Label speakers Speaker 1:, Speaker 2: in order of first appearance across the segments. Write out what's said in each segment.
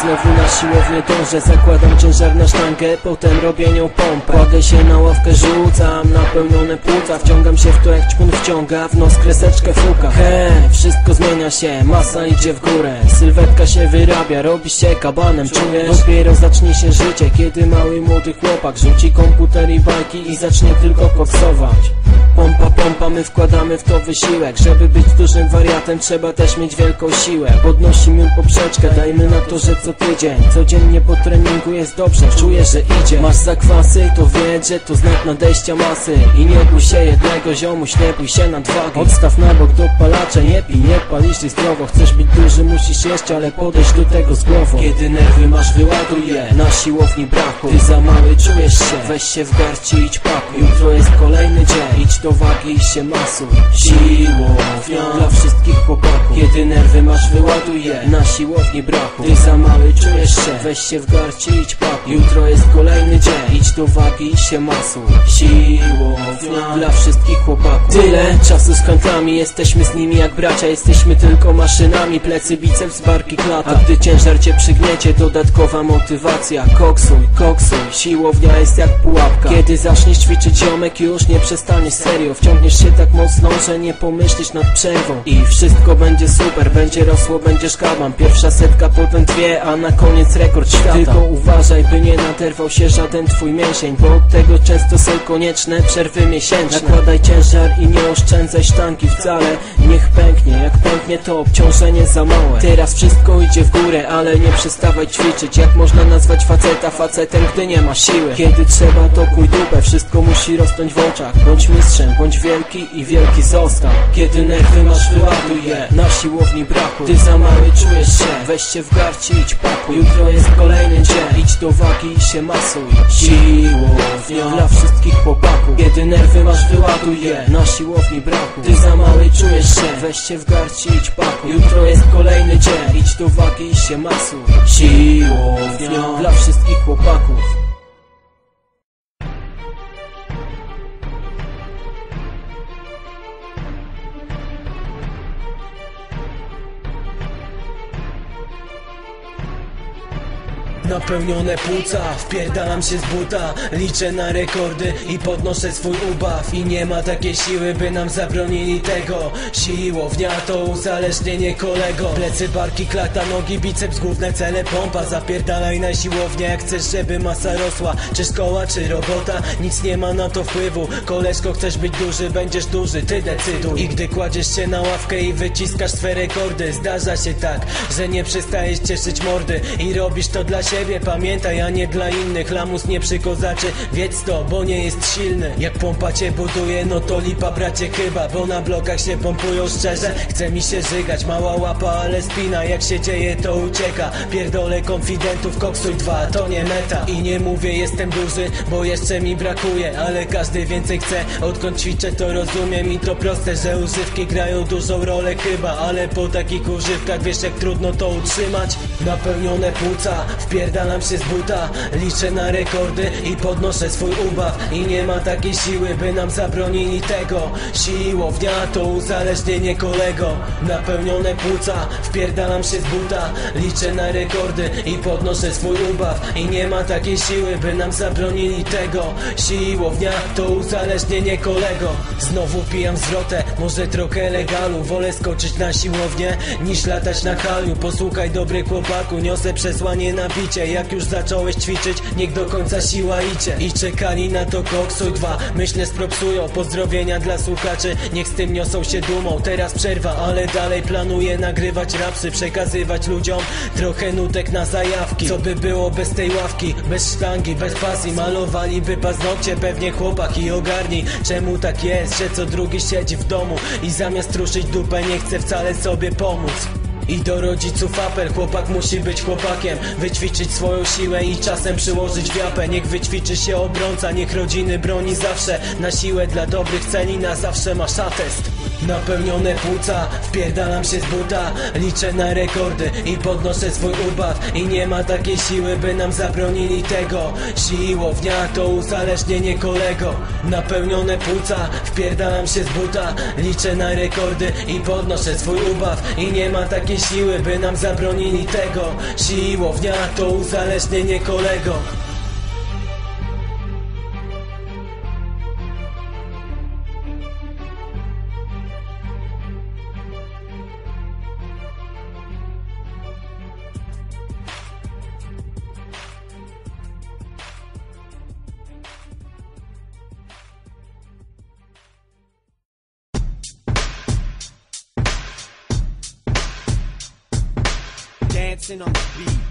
Speaker 1: Znowu na siłownię dążę Zakładam ciężar na sztangę, potem robię nią pompę. Kładę się na ławkę, rzucam napełnione płuca Wciągam się w to jak ćpun wciąga, w nos kreseczkę fuka He, wszystko zmienia się, masa idzie w górę Sylwetka się wyrabia, robi się kabanem, czujesz? Dopiero zacznie się życie, kiedy mały młody chłopak Rzuci komputer i bajki i zacznie tylko koksować Pompa, pompa, my wkładamy w to wysiłek. Żeby być dużym wariatem trzeba też mieć wielką siłę. Podnosimy poprzeczkę, dajmy na to, że co tydzień. Codziennie po treningu jest dobrze, czuję, że idzie. Masz zakwasy, to wiedz, że to znak nadejścia masy. I nie bój się jednego ziomuś, nie bój się nadwagi. Odstaw na bok dopalacze, nie pij, nie pal, jeśli zdrowo. Chcesz być duży, musisz jeść, ale podejść do tego z głową. Kiedy nerwy masz, wyładuj je, na siłowni braku Ty za mały czujesz się, weź się w garści idź pakuj. Jutro jest kolejny dzień, idź do wagi i się masuj Siłownia dla wszystkich chłopaków. Kiedy nerwy masz, wyładuj je, na siłowni braku Ty za mały czujesz się, weź się w garści idź pakuj Jutro jest kolejny dzień, idź do wagi i się masuj. Siłownia dla wszystkich chłopaków. Tyle czasu z kątami, jesteśmy z nimi jak bracia. Jesteśmy tylko maszynami, plecy, biceps, barki, klata. A gdy ciężar cię przygniecie, dodatkowa motywacja. Koksuj, koksuj, siłownia jest jak pułapka. Kiedy zaczniesz ćwiczyć ziomek, już nie przestaniesz. Serio Wciągniesz się tak mocno, że nie pomyślisz nad przerwą. I wszystko będzie super, będzie rosło, będziesz kaban Pierwsza setka, potem dwie, a na koniec rekord świata. Tylko uważaj, by nie naderwał się żaden twój mięsień Bo od tego często są konieczne przerwy miesięczne. Nakładaj ciężar i nie oszczędzaj sztanki wcale. Niech pęknie, jak pęknie to obciążenie za małe. Teraz wszystko idzie w górę, ale nie przestawaj ćwiczyć. Jak można nazwać faceta facetem, gdy nie ma siły? Kiedy trzeba to kuj dupę, wszystko musi rosnąć w oczach. Bądź mistrzem, bądź wielki i wielki został Kiedy nerwy masz, wyładuj je. Na siłowni braku Ty za mały czujesz się, weź się w garści idź pakuj. Jutro jest kolejny dzień, idź do wagi i się masuj. Siłownia dla wszystkich chłopaków. Kiedy nerwy masz, wyładuj je na siłowni braku. Ty za mały czujesz się, weź się w garści idź pakuj. Jutro jest kolejny dzień, idź do wagi i się masuj. Siłownia dla wszystkich chłopaków Napełnione płuca, wpierdalam się z buta. Liczę na rekordy i podnoszę swój ubaw. I nie ma takiej siły, by nam zabronili tego. Siłownia to uzależnienie kolego. Plecy, barki, klata, nogi, biceps, główne cele, pompa. Zapierdalaj na siłownię, jak chcesz, żeby masa rosła. Czy szkoła, czy robota, nic nie ma na to wpływu. Koleżko, chcesz być duży, będziesz duży, ty decyduj. I gdy kładziesz się na ławkę i wyciskasz swe rekordy Zdarza się tak, że nie przestajesz cieszyć mordy. I robisz to dla siebie, pamiętaj, a nie dla innych. Lamus nie przykozaczy, wiedz to, bo nie jest silny. Jak pompa cię buduje, no to lipa bracie chyba Bo na blokach się pompują szczerze, chce mi się żygać Mała łapa, ale spina, jak się dzieje to ucieka. Pierdolę konfidentów, koksuj dwa, to nie meta. I nie mówię jestem duży, bo jeszcze mi brakuje Ale każdy więcej chce, odkąd ćwiczę to rozumiem I to proste, że używki grają dużą rolę chyba. Ale po takich używkach wiesz jak trudno to utrzymać. Napełnione płuca, wpierdalam się z buta Liczę na rekordy i podnoszę swój ubaw. I nie ma takiej siły, by nam zabronili tego. Siłownia to uzależnienie kolego. Napełnione płuca, wpierdalam się z buta Liczę na rekordy i podnoszę swój ubaw. I nie ma takiej siły, by nam zabronili tego. Siłownia to uzależnienie kolego. Znowu pijam zwrotę, może trochę legalu Wolę skoczyć na siłownię, niż latać na haliu Posłuchaj dobry chłopaku, niosę przesłanie na bicie. Jak już zacząłeś ćwiczyć, niech do końca siła idzie. I czekali na to koksuj dwa. Myślę spropsują, pozdrowienia dla słuchaczy. Niech z tym niosą się dumą. Teraz przerwa, ale dalej planuję nagrywać rapsy Przekazywać ludziom trochę nutek na zajawki. Co by było bez tej ławki, bez sztangi, bez pasji. Malowaliby paznokcie, pewnie chłopak i ogarnij Czemu tak jest, że co drugi siedzi w domu I zamiast ruszyć dupę nie chce wcale sobie pomóc. I do rodziców apel, chłopak musi być chłopakiem. Wyćwiczyć swoją siłę i czasem przyłożyć wiapę. Niech wyćwiczy się obrońca, niech rodziny broni zawsze. Na siłę dla dobrych celi, na zawsze masz atest Napełnione płuca, wpierdalam się z buta. Liczę na rekordy i podnoszę swój ubaw. I nie ma takiej siły, by nam zabronili tego. Siłownia to uzależnienie kolego. Napełnione płuca, wpierdalam się z buta. Liczę na rekordy i podnoszę swój ubaw. I nie ma takiej siły, by nam zabronili tego. Siłownia to uzależnienie kolego
Speaker 2: dancing on the beat.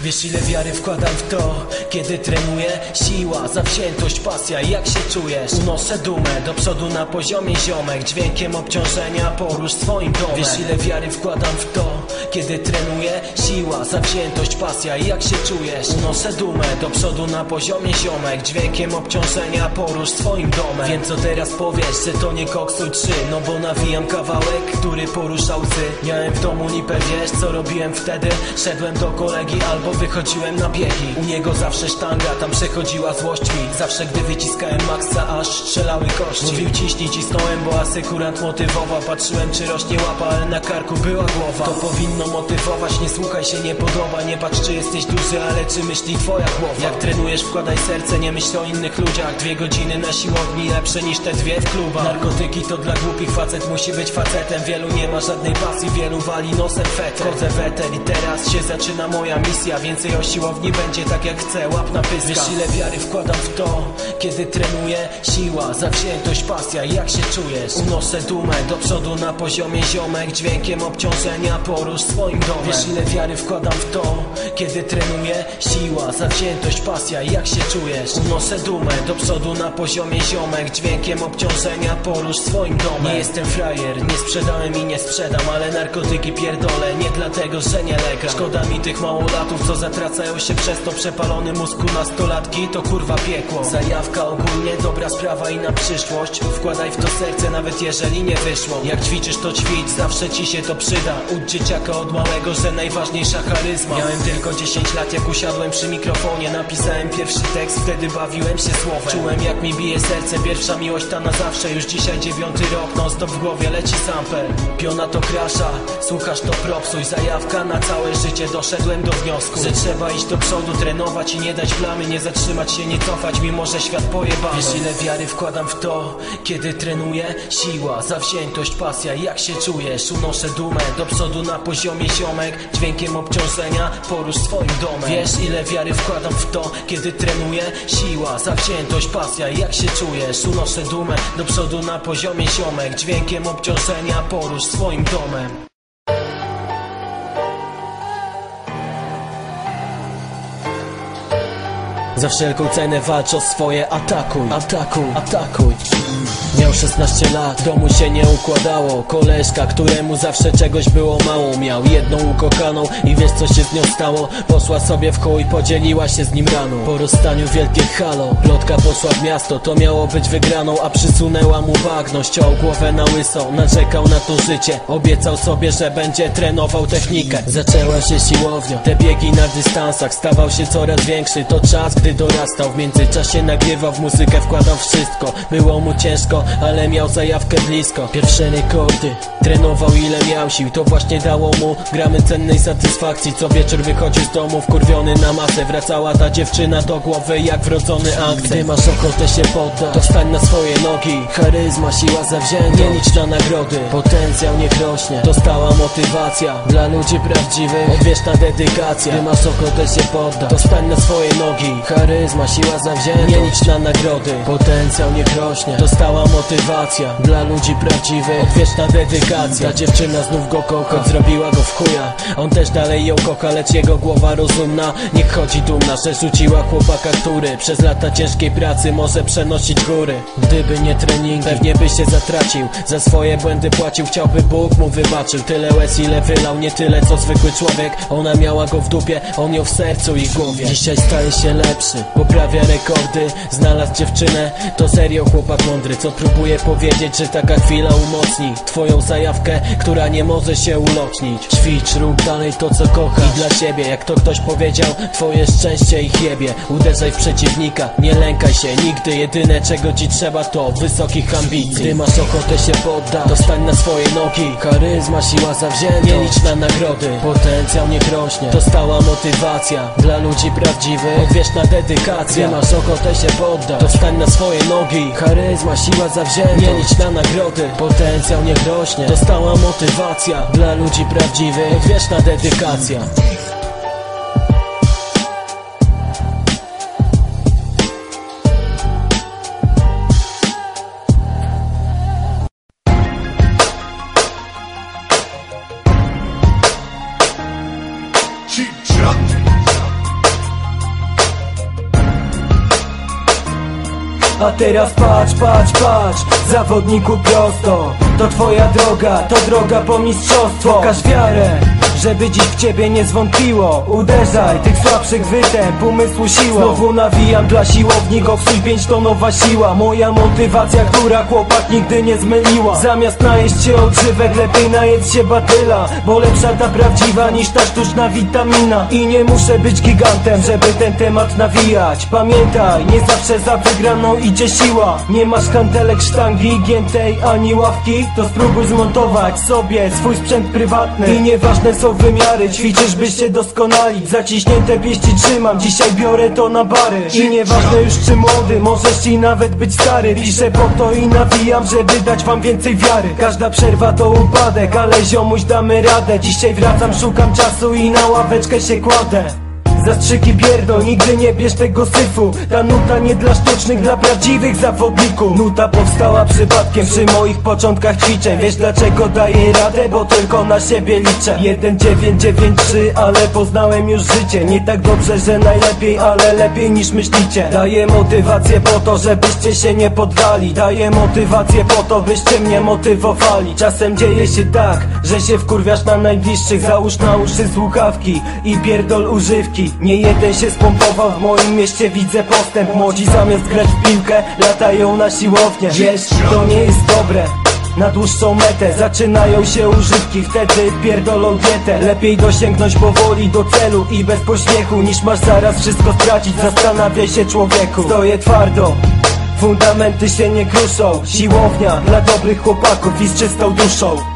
Speaker 1: Wiesz ile wiary wkładam w to, kiedy trenuję? Siła, zawziętość, pasja, jak się czujesz? Unoszę dumę do przodu na poziomie ziomek Dźwiękiem obciążenia porusz swoim domem Wiesz ile wiary wkładam w to, kiedy trenuję? Siła, zawziętość, pasja, jak się czujesz? Unoszę dumę do przodu na poziomie ziomek. Dźwiękiem obciążenia porusz swoim domem. Wiem co teraz powiesz, że to nie koksuj trzy. No bo nawijam kawałek, który poruszał łzy Miałem w domu lipę, wiesz co robiłem wtedy? Szedłem do kolegi albo wychodziłem na biegi. U niego zawsze sztanga, tam przechodziła złość mi. Zawsze gdy wyciskałem maksa, aż strzelały kości. Mówił ciśnij, cisnąłem, bo asekurant motywował Patrzyłem czy rośnie łapa, ale na karku była głowa. To powinno motywować, nie słuchaj się, nie podoba. Nie patrz czy jesteś duży, ale czy myśli twoja głowa? Jak trenujesz, wkładaj serce, nie myśl o innych ludziach. Dwie godziny na siłowni, lepsze niż te dwie w klubach. Narkotyki to dla głupich, facet musi być facetem. Wielu nie ma żadnej pasji, wielu wali nosem fetem Chodzę w i teraz się zaczyna moja misja. Więcej o siłowni będzie tak jak chcę, łap na pyska. Wiesz ile wiary wkładam w to, kiedy trenuję? Siła, zawziętość, pasja, jak się czujesz? Unoszę dumę do przodu na poziomie ziomek. Dźwiękiem obciążenia porusz swoim domem. Wiesz ile wiary wkładam w to, kiedy trenuję? Siła, zawziętość, pasja, jak się czujesz? Unoszę dumę do przodu na poziomie ziomek. Dźwiękiem obciążenia porusz swoim domem. Nie jestem frajer, nie sprzedałem i nie sprzedam Ale narkotyki pierdolę, nie dlatego, że nie legam Szkoda mi tych małolatów, co zatracają się przez to Przepalony mózg u nastolatki. To kurwa piekło. Zajawka ogólnie dobra sprawa i na przyszłość. Wkładaj w to serce nawet jeżeli nie wyszło. Jak ćwiczysz to ćwicz, zawsze ci się to przyda. Ucz dzieciaka od małego, że najważniejsza charyzma. Miałem tylko 10 lat jak usiadłem przy mikrofonie. Napisałem pierwszy tekst, wtedy bawiłem się słowem. Czułem jak mi bije serce, pierwsza miłość ta na zawsze. Już dzisiaj dziewiąty rok, non stop w głowie leci samper Piona to krasza, słuchasz to propsuj. Zajawka na całe życie, doszedłem do wniosku Że trzeba iść do przodu, trenować i nie dać plamy Nie zatrzymać się, nie cofać, mimo że świat pojebany. Wiesz ile wiary wkładam w to, kiedy trenuję? Siła, zawziętość, pasja, jak się czujesz? Unoszę dumę do przodu na poziomie ziomek Dźwiękiem obciążenia porusz swoim domem Wiesz ile wiary wkładam w to, kiedy trenuję? Siła, zawziętość, pasja, jak się czujesz? Unoszę dumę do przodu na poziomie ziomek Dźwiękiem obciążenia porusz swoim domem Za wszelką cenę walcz o swoje atakuj, atakuj, atakuj. Miał 16 lat, domu się nie układało. Koleżka, któremu zawsze czegoś było mało Miał jedną ukochaną i wiesz co się z nią stało? Poszła sobie w chuj, podzieliła się z nim rano Po rozstaniu wielkie halo, lotka poszła w miasto. To miało być wygraną, a przysunęła mu bagno Ściął głowę na łyso, narzekał na to życie. Obiecał sobie, że będzie trenował technikę. Zaczęła się siłownia, te biegi na dystansach Stawał się coraz większy, to czas, wtedy dorastał W międzyczasie nagrywał w muzykę, wkładał wszystko. Było mu ciężko, ale miał zajawkę blisko. Pierwsze rekordy, trenował ile miał sił. To właśnie dało mu gramy cennej satysfakcji. Co wieczór wychodził z domu wkurwiony na masę. Wracała ta dziewczyna do głowy jak wrodzony akcent. Gdy masz ochotę się poddać, to stań na swoje nogi. Charyzma, siła zawzięta, nie licz na nagrody. Potencjał niech rośnie, dostała motywacja Dla ludzi prawdziwych, odwieczna dedykacja. Gdy masz ochotę się poddać, to stań na swoje nogi Charyzma, siła zawzięta, nie licz na nagrody Potencjał niech rośnie, dostała motywacja Dla ludzi prawdziwych, odwieczna dedykacja. Ta dziewczyna znów go kocha, zrobiła go w chuja. On też dalej ją kocha, lecz jego głowa rozumna. Niech chodzi dumna, że rzuciła chłopaka, który Przez lata ciężkiej pracy może przenosić góry. Gdyby nie treningi, pewnie by się zatracił. Za swoje błędy płacił, chciałby Bóg mu wybaczył. Tyle łez ile wylał, nie tyle co zwykły człowiek. Ona miała go w dupie, on ją w sercu i głowie. Dzisiaj staje się lepszy, poprawia rekordy Znalazł dziewczynę, to serio chłopak mądry Co próbuje powiedzieć, że taka chwila umocni Twoją zajawkę, która nie może się ulocznić Ćwicz, rób dalej to co kochasz. I dla siebie, jak to ktoś powiedział Twoje szczęście i chiebie Uderzaj w przeciwnika, nie lękaj się. Nigdy Jedyne czego ci trzeba to wysokich ambicji. Gdy masz ochotę się poddać, to stań na swoje nogi. Charyzma, siła zawzięta, nie licz na nagrody Potencjał niech rośnie, to stała motywacja Dla ludzi prawdziwych, odwieczna dedykacja. Gdy masz ochotę się poddać, to stań na swoje nogi. Charyzma, siła zawzięta, nie licz na nagrody. Potencjał niech rośnie, to stała motywacja. Dla ludzi prawdziwych, odwieczna dedykacja A teraz patrz, patrz, patrz Zawodniku prosto. To twoja droga, to droga po mistrzostwo. Pokaż wiarę żeby dziś w ciebie nie zwątpiło. Uderzaj tych słabszych występ, umysłu siła Znowu nawijam dla siłowni, goksuj pięć to nowa siła. Moja motywacja, która chłopak nigdy nie zmyliła. Zamiast najeść się odżywek, lepiej najedz się batyla Bo lepsza ta prawdziwa niż ta sztuczna witamina. I nie muszę być gigantem, żeby ten temat nawijać. Pamiętaj, nie zawsze za wygraną idzie siła. Nie masz kantelek, sztangi, giętej ani ławki. To spróbuj zmontować sobie swój sprzęt prywatny. I nieważne są wymiary, ćwiczysz byś się doskonali. Zaciśnięte pięści trzymam, dzisiaj biorę to na bary. I nieważne już czy młody, możesz i nawet być stary. Piszę po to i nawijam, żeby dać wam więcej wiary. Każda przerwa to upadek, ale ziomuś damy radę. Dzisiaj wracam, szukam czasu i na ławeczkę się kładę Zastrzyki pierdol, nigdy nie bierz tego syfu. Ta nuta nie dla sztucznych, dla prawdziwych zawodników. Nuta powstała przypadkiem przy moich początkach ćwiczeń. Wiesz dlaczego daję radę? Bo tylko na siebie liczę. 1993, ale poznałem już życie. Nie tak dobrze, że najlepiej, ale lepiej niż myślicie. Daję motywację po to, żebyście się nie poddali. Daję motywację po to, byście mnie motywowali. Czasem dzieje się tak, że się wkurwiasz na najbliższych. Załóż na uszy słuchawki i pierdol używki Nie jeden się spompował, w moim mieście widzę postęp. Młodzi zamiast grać w piłkę, latają na siłownię. Wiesz, to nie jest dobre. Na dłuższą metę Zaczynają się używki, wtedy pierdolą dietę. Lepiej dosięgnąć powoli do celu i bez pośpiechu Niż masz zaraz wszystko stracić, zastanawiaj się człowieku. Stoję twardo, fundamenty się nie kruszą. Siłownia dla dobrych chłopaków i z czystą duszą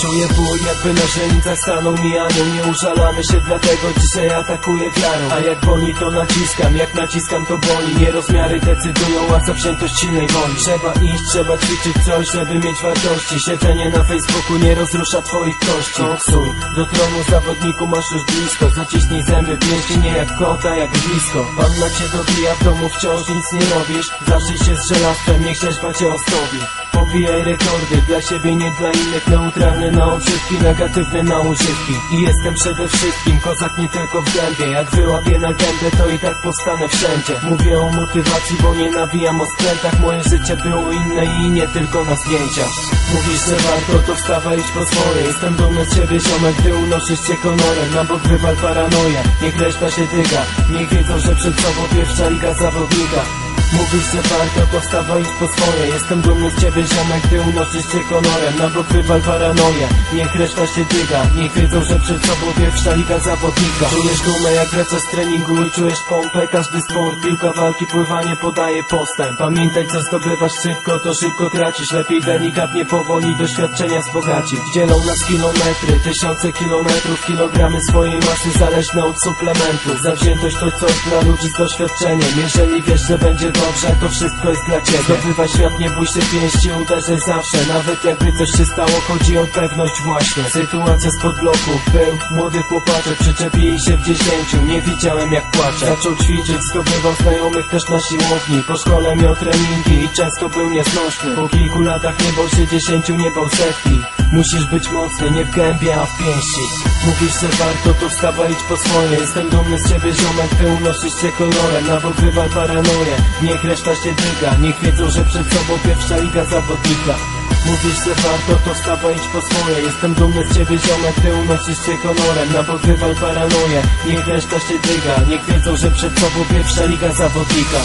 Speaker 1: Czuję ból jakby na źrenicach stanął mi anioł Nie użalamy się dlatego dzisiaj atakuję wiarą. A jak boli to naciskam, jak naciskam to boli. Nie rozmiary decydują, a zawziętość silnej woli. Trzeba iść, trzeba ćwiczyć coś, żeby mieć wartości. Siedzenie na Facebooku nie rozrusza twoich kości. Boksuj, do tronu zawodniku masz już blisko. Zaciśnij zęby, pięści nie jak kota, jak blisko. Panna cię dobija, w domu wciąż nic nie robisz. Zaszyj się z żelastwem, niech rzeźba cię ostobi Pobijaj rekordy, dla siebie, nie dla innych. Neutralny na odżywki, negatywny na używki. I jestem przede wszystkim kozak nie tylko w gębie. Jak wyłapię na gębę, to i tak powstanę wszędzie. Mówię o motywacji, bo nie nawijam o skrętach Moje życie było inne i nie tylko na zdjęciach. Mówisz, że warto, to wstawaj idź po swoje. Jestem dumny z ciebie, ziomek, gdy unosisz cię honorem. Na bok wywal paranoję, niech reszta się dyga. Niech wiedzą, że przed sobą pierwsza liga zawodnika Mówisz, że warto, to wstawaj idź po swoje. Jestem dumny z ciebie, ziomek, gdy unosisz cię honorem. Na bok wywal paranoję, niech reszta się dyga. Niech wiedzą, że przed sobą pierwsza liga zawodnika. Czujesz dumę, jak wracasz z treningu i czujesz pompę. Każdy sport, piłka, walki, pływanie podaje postęp. Pamiętaj, co zdobywasz szybko, to szybko tracisz. Lepiej delikatnie, powoli, doświadczenia wzbogacić. Dzielą nas kilometry, tysiące kilometrów Kilogramy swojej masy zależne od suplementu. Zawziętość to coś dla ludzi z doświadczeniem. Jeżeli wiesz, że będzie dobrze, to wszystko jest dla ciebie. Zdobywaj świat, nie bój się pięści, uderzaj zawsze. Nawet jakby coś się stało, chodzi o pewność właśnie. Sytuacja spod bloku, był młody chłopaczek Przyczepili się w dziesięciu, nie widziałem jak płacze. Zaczął ćwiczyć, zdobywał znajomych też na siłowni. Po szkole miał treningi i często był nieznośny. Po kilku latach nie bał się dziesięciu, nie bał setki Musisz być mocny, nie w gębie, a w pięści. Mówisz, że warto, to wstawaj idź po swoje. Jestem dumny z ciebie, ziomek, ty unosisz cię kolorem. Na bok wywal paranoję, niech reszta się dyga. Niech wiedzą, że przed sobą pierwsza liga zawodnika. Mówisz, że warto, to wstawaj idź po swoje. Jestem dumny z ciebie, ziomek, ty unosisz cię honorem Na bok wywal paranoję, niech reszta się dyga. Niech wiedzą, że przed sobą pierwsza liga zawodnika